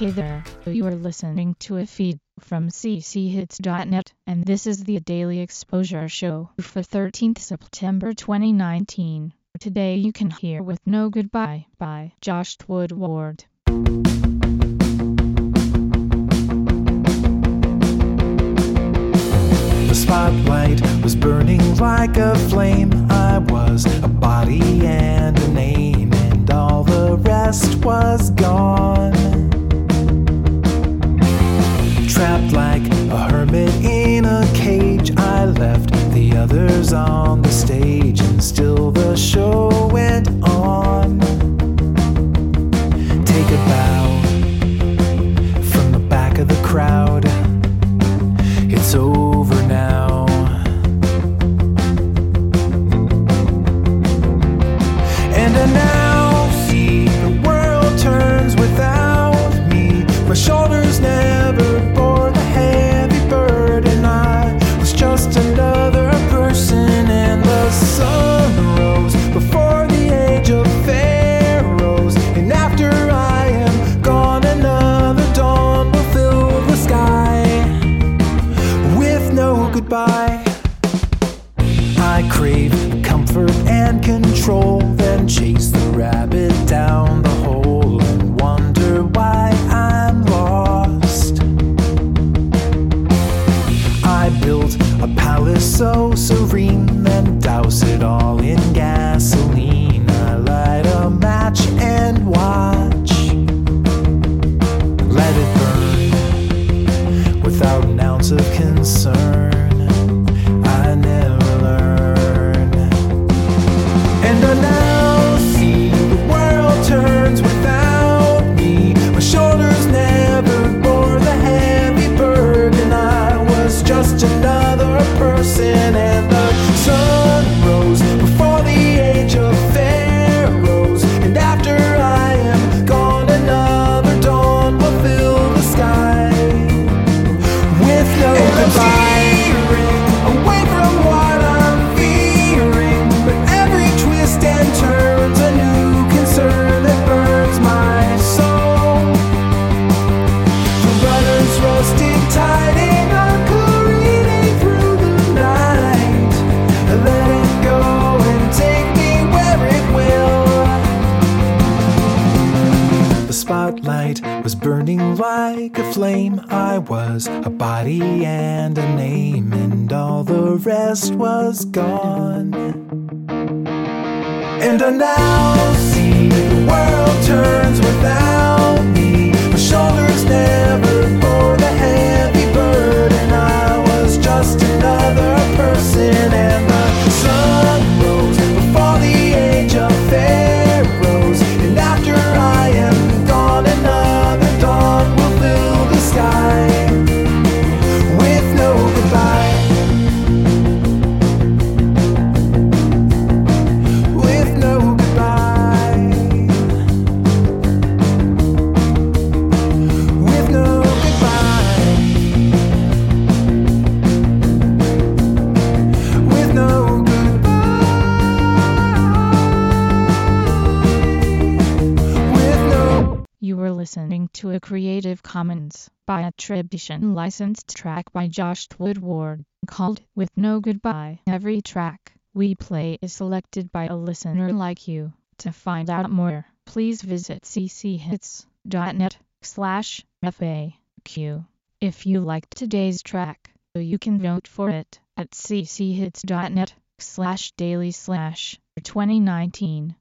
Hey there, you are listening to a feed from cchits.net, and this is the Daily Exposure Show for 13th September 2019. Today you can hear With No Goodbye by Josh Woodward. The spotlight was burning like a flame. I was a body and a name, and all the rest was gone. Crave comfort and control, then chase the was burning like a flame. I was a body and a name, and all the rest was gone. And I now see the world turns without me. Listening to a Creative Commons by attribution licensed track by Josh Woodward called With No Goodbye. Every track we play is selected by a listener like you. To find out more, please visit cchits.net slash FAQ. If you liked today's track, you can vote for it at cchits.net slash daily slash 2019